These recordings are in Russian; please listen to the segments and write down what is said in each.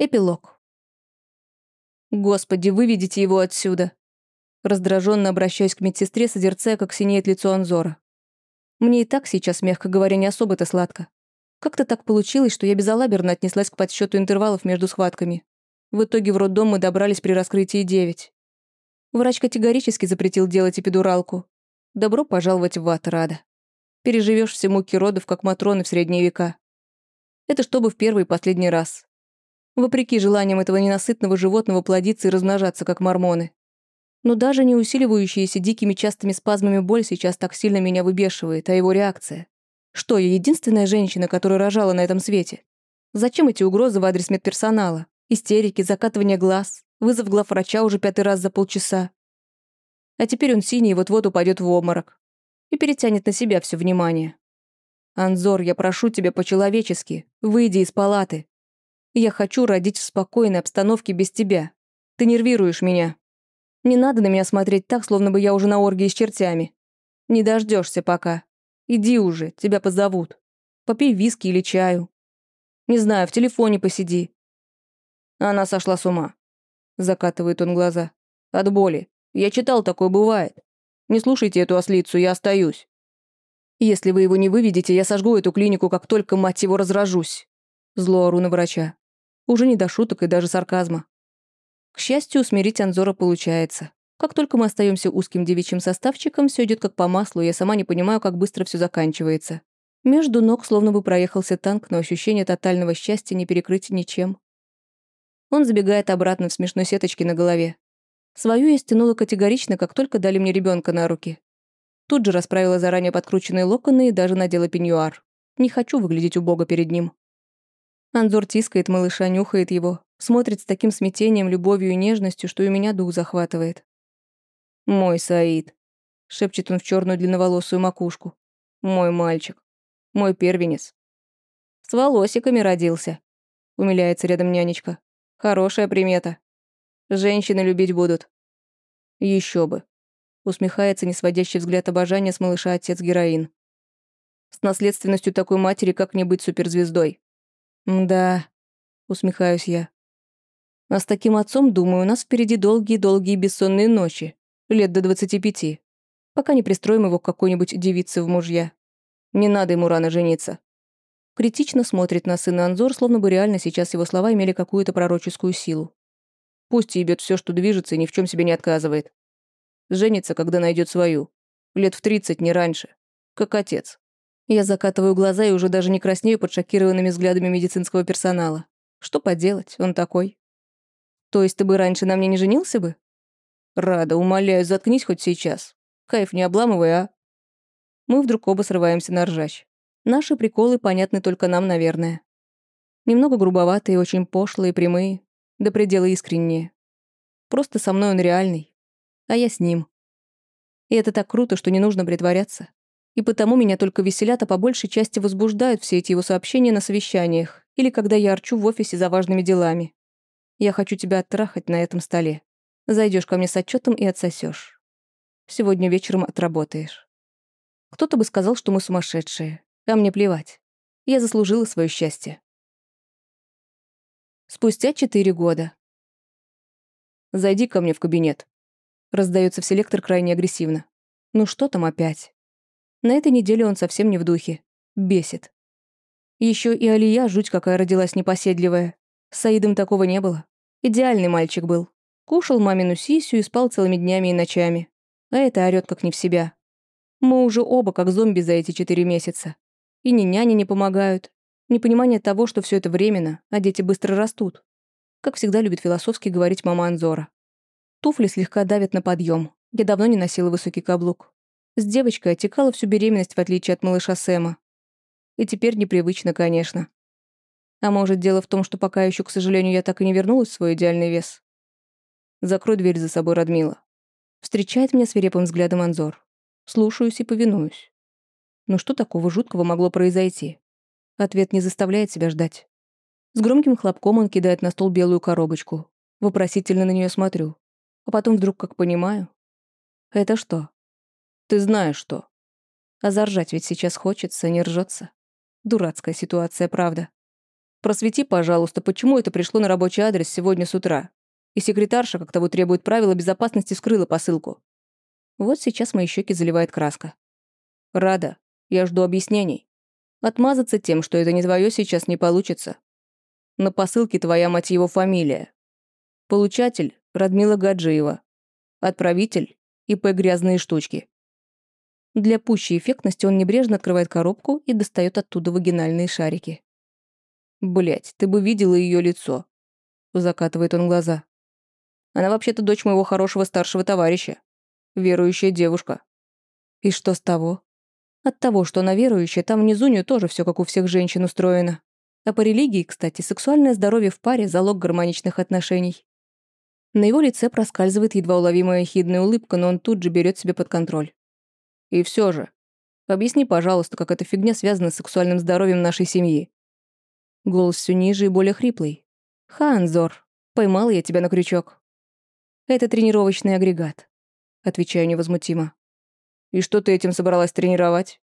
Эпилог. «Господи, выведите его отсюда!» Раздраженно обращаюсь к медсестре, созерцая, как синеет лицо Анзора. Мне и так сейчас, мягко говоря, не особо-то сладко. Как-то так получилось, что я безалаберно отнеслась к подсчету интервалов между схватками. В итоге в роддом мы добрались при раскрытии 9. Врач категорически запретил делать эпидуралку. Добро пожаловать в ад, Рада. Переживешь все муки родов, как Матроны в средние века. Это чтобы в первый и последний раз. Вопреки желаниям этого ненасытного животного плодиться и размножаться, как мормоны. Но даже не усиливающаяся дикими частыми спазмами боль сейчас так сильно меня выбешивает, а его реакция. Что, я единственная женщина, которая рожала на этом свете? Зачем эти угрозы в адрес медперсонала? Истерики, закатывание глаз, вызов главврача уже пятый раз за полчаса. А теперь он синий вот-вот упадет в обморок. И перетянет на себя все внимание. «Анзор, я прошу тебя по-человечески, выйди из палаты. Я хочу родить в спокойной обстановке без тебя. Ты нервируешь меня. Не надо на меня смотреть так, словно бы я уже на оргии с чертями. Не дождешься пока. Иди уже, тебя позовут. Попей виски или чаю. Не знаю, в телефоне посиди. Она сошла с ума. Закатывает он глаза. От боли. Я читал, такое бывает. Не слушайте эту ослицу, я остаюсь. Если вы его не выведете, я сожгу эту клинику, как только, мать его, разражусь. Зло ору на врача. Уже не до шуток и даже сарказма. К счастью, усмирить Анзора получается. Как только мы остаемся узким девичьим составчиком, все идет как по маслу, я сама не понимаю, как быстро все заканчивается. Между ног словно бы проехался танк, но ощущение тотального счастья не перекрыть ничем. Он забегает обратно в смешной сеточке на голове. Свою я стянула категорично, как только дали мне ребенка на руки. Тут же расправила заранее подкрученные локоны и даже надела пеньюар. Не хочу выглядеть убого перед ним. Анзор тискает малыша, нюхает его, смотрит с таким смятением, любовью и нежностью, что и меня дух захватывает. «Мой Саид», — шепчет он в черную длинноволосую макушку. «Мой мальчик. Мой первенец». «С волосиками родился», — умиляется рядом нянечка. «Хорошая примета. Женщины любить будут». Еще бы», — усмехается несводящий взгляд обожания с малыша отец-героин. «С наследственностью такой матери как не быть суперзвездой?» «Да», — усмехаюсь я. «А с таким отцом, думаю, у нас впереди долгие-долгие бессонные ночи, лет до двадцати пяти, пока не пристроим его к какой-нибудь девице в мужья. Не надо ему рано жениться». Критично смотрит на сына Анзор, словно бы реально сейчас его слова имели какую-то пророческую силу. Пусть ебет все, что движется, и ни в чем себе не отказывает. Женится, когда найдет свою. Лет в тридцать, не раньше. Как отец. Я закатываю глаза и уже даже не краснею под шокированными взглядами медицинского персонала. Что поделать, он такой. То есть ты бы раньше на мне не женился бы? Рада, умоляю, заткнись хоть сейчас. Кайф не обламывай, а? Мы вдруг оба срываемся на ржач. Наши приколы понятны только нам, наверное. Немного грубоватые, очень пошлые, прямые, до предела искренние. Просто со мной он реальный, а я с ним. И это так круто, что не нужно притворяться. И потому меня только веселят, а по большей части возбуждают все эти его сообщения на совещаниях или когда я орчу в офисе за важными делами. Я хочу тебя оттрахать на этом столе. Зайдешь ко мне с отчетом и отсосешь. Сегодня вечером отработаешь. Кто-то бы сказал, что мы сумасшедшие, а мне плевать. Я заслужила свое счастье. Спустя четыре года. «Зайди ко мне в кабинет», — раздается в селектор крайне агрессивно. «Ну что там опять?» На этой неделе он совсем не в духе. Бесит. Еще и Алия жуть какая родилась непоседливая. С Саидом такого не было. Идеальный мальчик был. Кушал мамину сисю и спал целыми днями и ночами. А это орёт как не в себя. Мы уже оба как зомби за эти четыре месяца. И ни няни не помогают. Непонимание того, что все это временно, а дети быстро растут. Как всегда любит философски говорить мама Анзора. Туфли слегка давят на подъем. Я давно не носила высокий каблук. С девочкой отекала всю беременность, в отличие от малыша Сэма. И теперь непривычно, конечно. А может, дело в том, что пока еще, к сожалению, я так и не вернулась в свой идеальный вес. Закрой дверь за собой, Радмила. Встречает меня свирепым взглядом Анзор. Слушаюсь и повинуюсь. Но что такого жуткого могло произойти? Ответ не заставляет себя ждать. С громким хлопком он кидает на стол белую коробочку. Вопросительно на нее смотрю. А потом вдруг как понимаю. Это что? Ты знаешь что. А заржать ведь сейчас хочется, не ржется. Дурацкая ситуация, правда. Просвети, пожалуйста, почему это пришло на рабочий адрес сегодня с утра. И секретарша, как того требует правила безопасности, вскрыла посылку. Вот сейчас мои щеки заливает краска. Рада. Я жду объяснений. Отмазаться тем, что это не твое, сейчас не получится. На посылке твоя, мать его, фамилия. Получатель – Радмила Гаджиева. Отправитель – ИП «Грязные штучки». Для пущей эффектности он небрежно открывает коробку и достает оттуда вагинальные шарики. Блять, ты бы видела ее лицо. Закатывает он глаза. Она вообще-то дочь моего хорошего старшего товарища. Верующая девушка. И что с того? От того, что она верующая, там внизу нее тоже все как у всех женщин устроено. А по религии, кстати, сексуальное здоровье в паре – залог гармоничных отношений. На его лице проскальзывает едва уловимая хидная улыбка, но он тут же берет себя под контроль. И все же, объясни, пожалуйста, как эта фигня связана с сексуальным здоровьем нашей семьи. Голос все ниже и более хриплый. «Ханзор, поймал я тебя на крючок». «Это тренировочный агрегат», — отвечаю невозмутимо. «И что ты этим собралась тренировать?»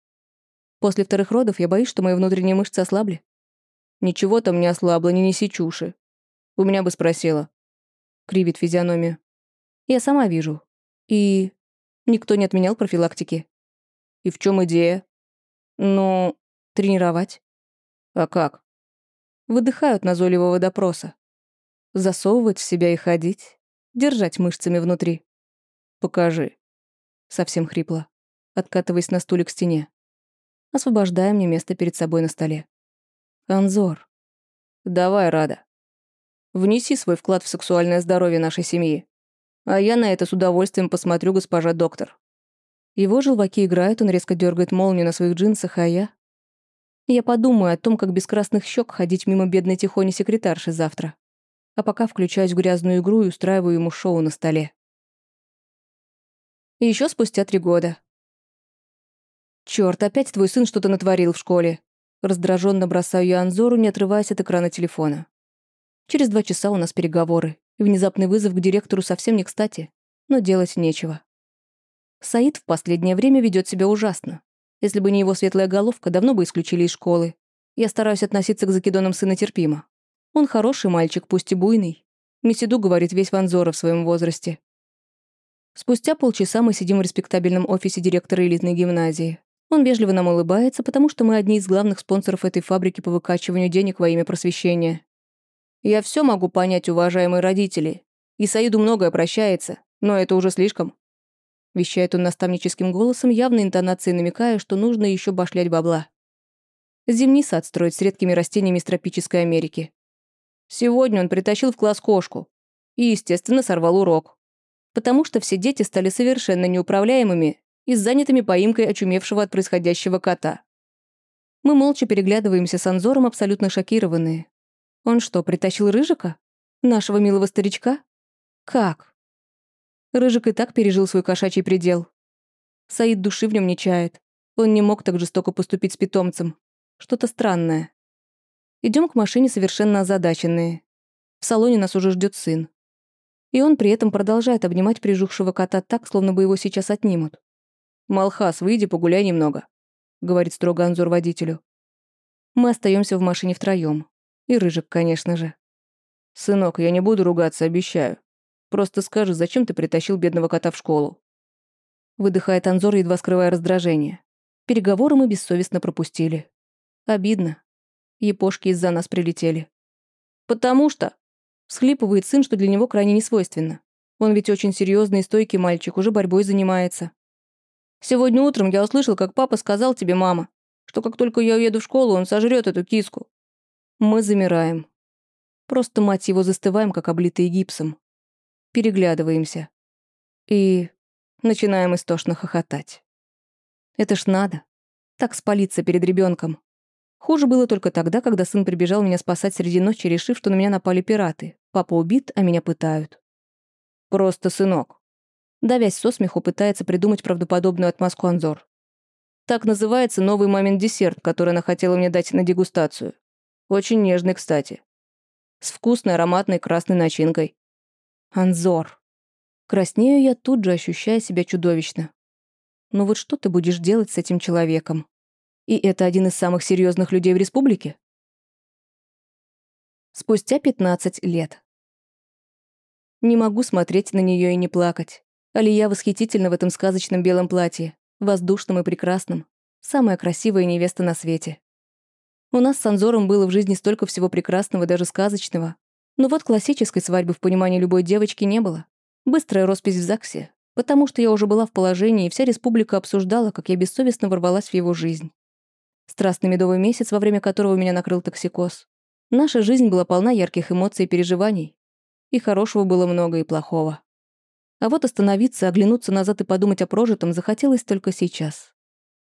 «После вторых родов я боюсь, что мои внутренние мышцы ослабли». «Ничего там не ослабло, не неси чуши. У меня бы спросила». Кривит физиономию. «Я сама вижу. И никто не отменял профилактики». «И в чем идея?» «Ну, тренировать». «А как?» Выдыхают назойливого допроса. Засовывать в себя и ходить. Держать мышцами внутри. «Покажи». Совсем хрипло. Откатываясь на стуле к стене. Освобождая мне место перед собой на столе. «Анзор». «Давай, Рада. Внеси свой вклад в сексуальное здоровье нашей семьи. А я на это с удовольствием посмотрю, госпожа доктор». Его желваки играют, он резко дергает молнию на своих джинсах, а я... Я подумаю о том, как без красных щек ходить мимо бедной тихони секретарши завтра. А пока включаюсь в грязную игру и устраиваю ему шоу на столе. Еще спустя три года. Черт, опять твой сын что-то натворил в школе. Раздраженно бросаю я Анзору, не отрываясь от экрана телефона. Через два часа у нас переговоры, и внезапный вызов к директору совсем не кстати, но делать нечего. Саид в последнее время ведет себя ужасно. Если бы не его светлая головка, давно бы исключили из школы. Я стараюсь относиться к закидонам сына терпимо. Он хороший мальчик, пусть и буйный. Месиду говорит весь Ванзора в своем возрасте. Спустя полчаса мы сидим в респектабельном офисе директора элитной гимназии. Он вежливо нам улыбается, потому что мы одни из главных спонсоров этой фабрики по выкачиванию денег во имя просвещения. Я все могу понять, уважаемые родители. И Саиду многое прощается, но это уже слишком. Вещает он наставническим голосом, явно интонацией намекая, что нужно еще башлять бабла. Зимний сад строить с редкими растениями из тропической Америки. Сегодня он притащил в класс кошку. И, естественно, сорвал урок. Потому что все дети стали совершенно неуправляемыми и занятыми поимкой очумевшего от происходящего кота. Мы молча переглядываемся с Анзором, абсолютно шокированные. Он что, притащил Рыжика? Нашего милого старичка? Как? Рыжик и так пережил свой кошачий предел. Саид души в нем не чает. Он не мог так жестоко поступить с питомцем. Что-то странное. Идем к машине совершенно озадаченные. В салоне нас уже ждет сын. И он при этом продолжает обнимать прижухшего кота так, словно бы его сейчас отнимут. «Малхас, выйди, погуляй немного», — говорит строго Анзор водителю. Мы остаемся в машине втроем. И Рыжик, конечно же. «Сынок, я не буду ругаться, обещаю. Просто скажи, зачем ты притащил бедного кота в школу?» Выдыхает Анзор, едва скрывая раздражение. Переговоры мы бессовестно пропустили. Обидно. Епошки из-за нас прилетели. «Потому что...» Всхлипывает сын, что для него крайне несвойственно. Он ведь очень серьезный и стойкий мальчик, уже борьбой занимается. «Сегодня утром я услышал, как папа сказал тебе, мама, что как только я уеду в школу, он сожрет эту киску». Мы замираем. Просто, мать его, застываем, как облитые гипсом переглядываемся. И начинаем истошно хохотать. Это ж надо. Так спалиться перед ребенком. Хуже было только тогда, когда сын прибежал меня спасать среди ночи, решив, что на меня напали пираты. Папа убит, а меня пытают. Просто сынок. Давясь со смеху, пытается придумать правдоподобную отмазку Анзор. Так называется новый мамин десерт, который она хотела мне дать на дегустацию. Очень нежный, кстати. С вкусной ароматной красной начинкой. Анзор. Краснею я тут же, ощущая себя чудовищно. Ну вот что ты будешь делать с этим человеком? И это один из самых серьезных людей в республике? Спустя 15 лет. Не могу смотреть на нее и не плакать. Алия восхитительна в этом сказочном белом платье, воздушном и прекрасном. Самая красивая невеста на свете. У нас с Анзором было в жизни столько всего прекрасного, даже сказочного. Но вот классической свадьбы в понимании любой девочки не было. Быстрая роспись в ЗАГСе, потому что я уже была в положении, и вся республика обсуждала, как я бессовестно ворвалась в его жизнь. Страстный медовый месяц, во время которого меня накрыл токсикоз. Наша жизнь была полна ярких эмоций и переживаний. И хорошего было много, и плохого. А вот остановиться, оглянуться назад и подумать о прожитом захотелось только сейчас.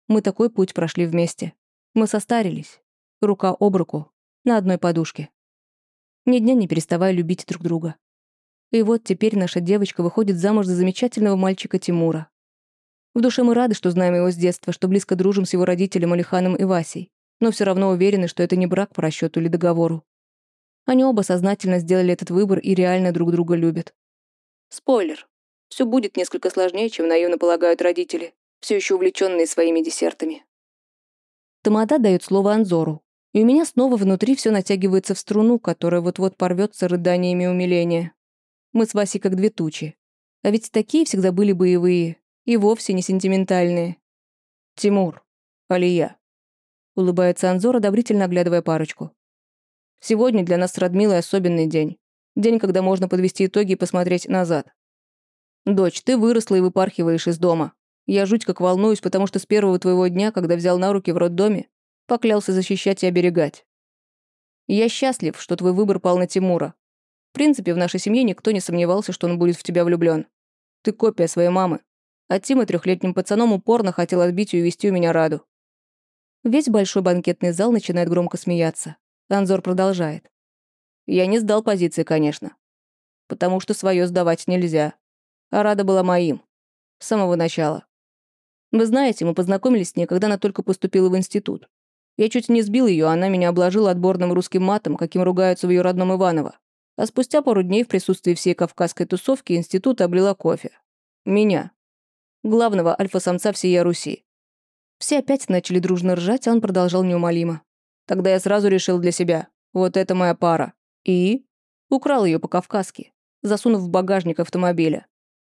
Мы такой путь прошли вместе. Мы состарились. Рука об руку. На одной подушке. Ни дня не переставая любить друг друга. И вот теперь наша девочка выходит замуж за замечательного мальчика Тимура. В душе мы рады, что знаем его с детства, что близко дружим с его родителем Алиханом и Васей, но все равно уверены, что это не брак по расчету или договору. Они оба сознательно сделали этот выбор и реально друг друга любят. Спойлер. Все будет несколько сложнее, чем наивно полагают родители, все еще увлеченные своими десертами. Тамада дает слово Анзору, и у меня снова внутри все натягивается в струну, которая вот-вот порвется рыданиями умиления. Мы с Васей как две тучи. А ведь такие всегда были боевые и вовсе не сентиментальные. «Тимур, Алия», — улыбается Анзор, одобрительно оглядывая парочку. Сегодня для нас с Радмилой особенный день. День, когда можно подвести итоги и посмотреть назад. Дочь, ты выросла и выпархиваешь из дома. Я жуть как волнуюсь, потому что с первого твоего дня, когда взял на руки в роддоме, поклялся защищать и оберегать. Я счастлив, что твой выбор пал на Тимура. В принципе, в нашей семье никто не сомневался, что он будет в тебя влюблен. Ты копия своей мамы. А Тима трехлетним пацаном упорно хотел отбить и увести у меня Раду. Весь большой банкетный зал начинает громко смеяться. Анзор продолжает. Я не сдал позиции, конечно. Потому что свое сдавать нельзя. А Рада была моим. С самого начала. Вы знаете, мы познакомились с ней, когда она только поступила в институт. Я чуть не сбил ее, она меня обложила отборным русским матом, каким ругаются в ее родном Иваново. А спустя пару дней в присутствии всей кавказской тусовки институт облила кофе. Меня. Главного альфа-самца всей Руси. Все опять начали дружно ржать, а он продолжал неумолимо. Тогда я сразу решил для себя, вот это моя пара. И? Украл ее по-кавказски, засунув в багажник автомобиля.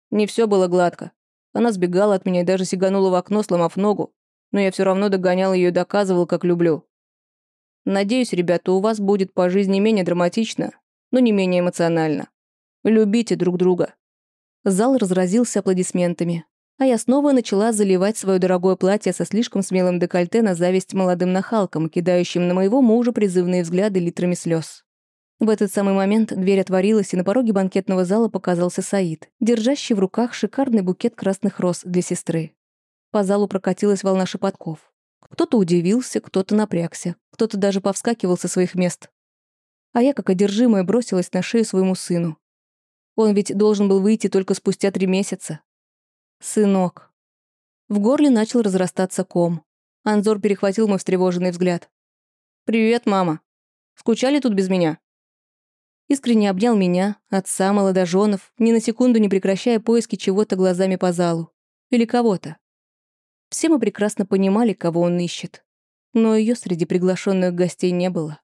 Не все было гладко. Она сбегала от меня и даже сиганула в окно, сломав ногу, но я все равно догонял ее и доказывал, как люблю. Надеюсь, ребята, у вас будет по жизни менее драматично, но не менее эмоционально. Любите друг друга. Зал разразился аплодисментами а я снова начала заливать свое дорогое платье со слишком смелым декольте на зависть молодым нахалкам, кидающим на моего мужа призывные взгляды литрами слез. В этот самый момент дверь отворилась, и на пороге банкетного зала показался Саид, держащий в руках шикарный букет красных роз для сестры. По залу прокатилась волна шепотков. Кто-то удивился, кто-то напрягся, кто-то даже повскакивал со своих мест. А я, как одержимая, бросилась на шею своему сыну. Он ведь должен был выйти только спустя три месяца, «Сынок». В горле начал разрастаться ком. Анзор перехватил мой встревоженный взгляд. «Привет, мама. Скучали тут без меня?» Искренне обнял меня, отца, молодоженов, ни на секунду не прекращая поиски чего-то глазами по залу. Или кого-то. Все мы прекрасно понимали, кого он ищет. Но ее среди приглашенных гостей не было.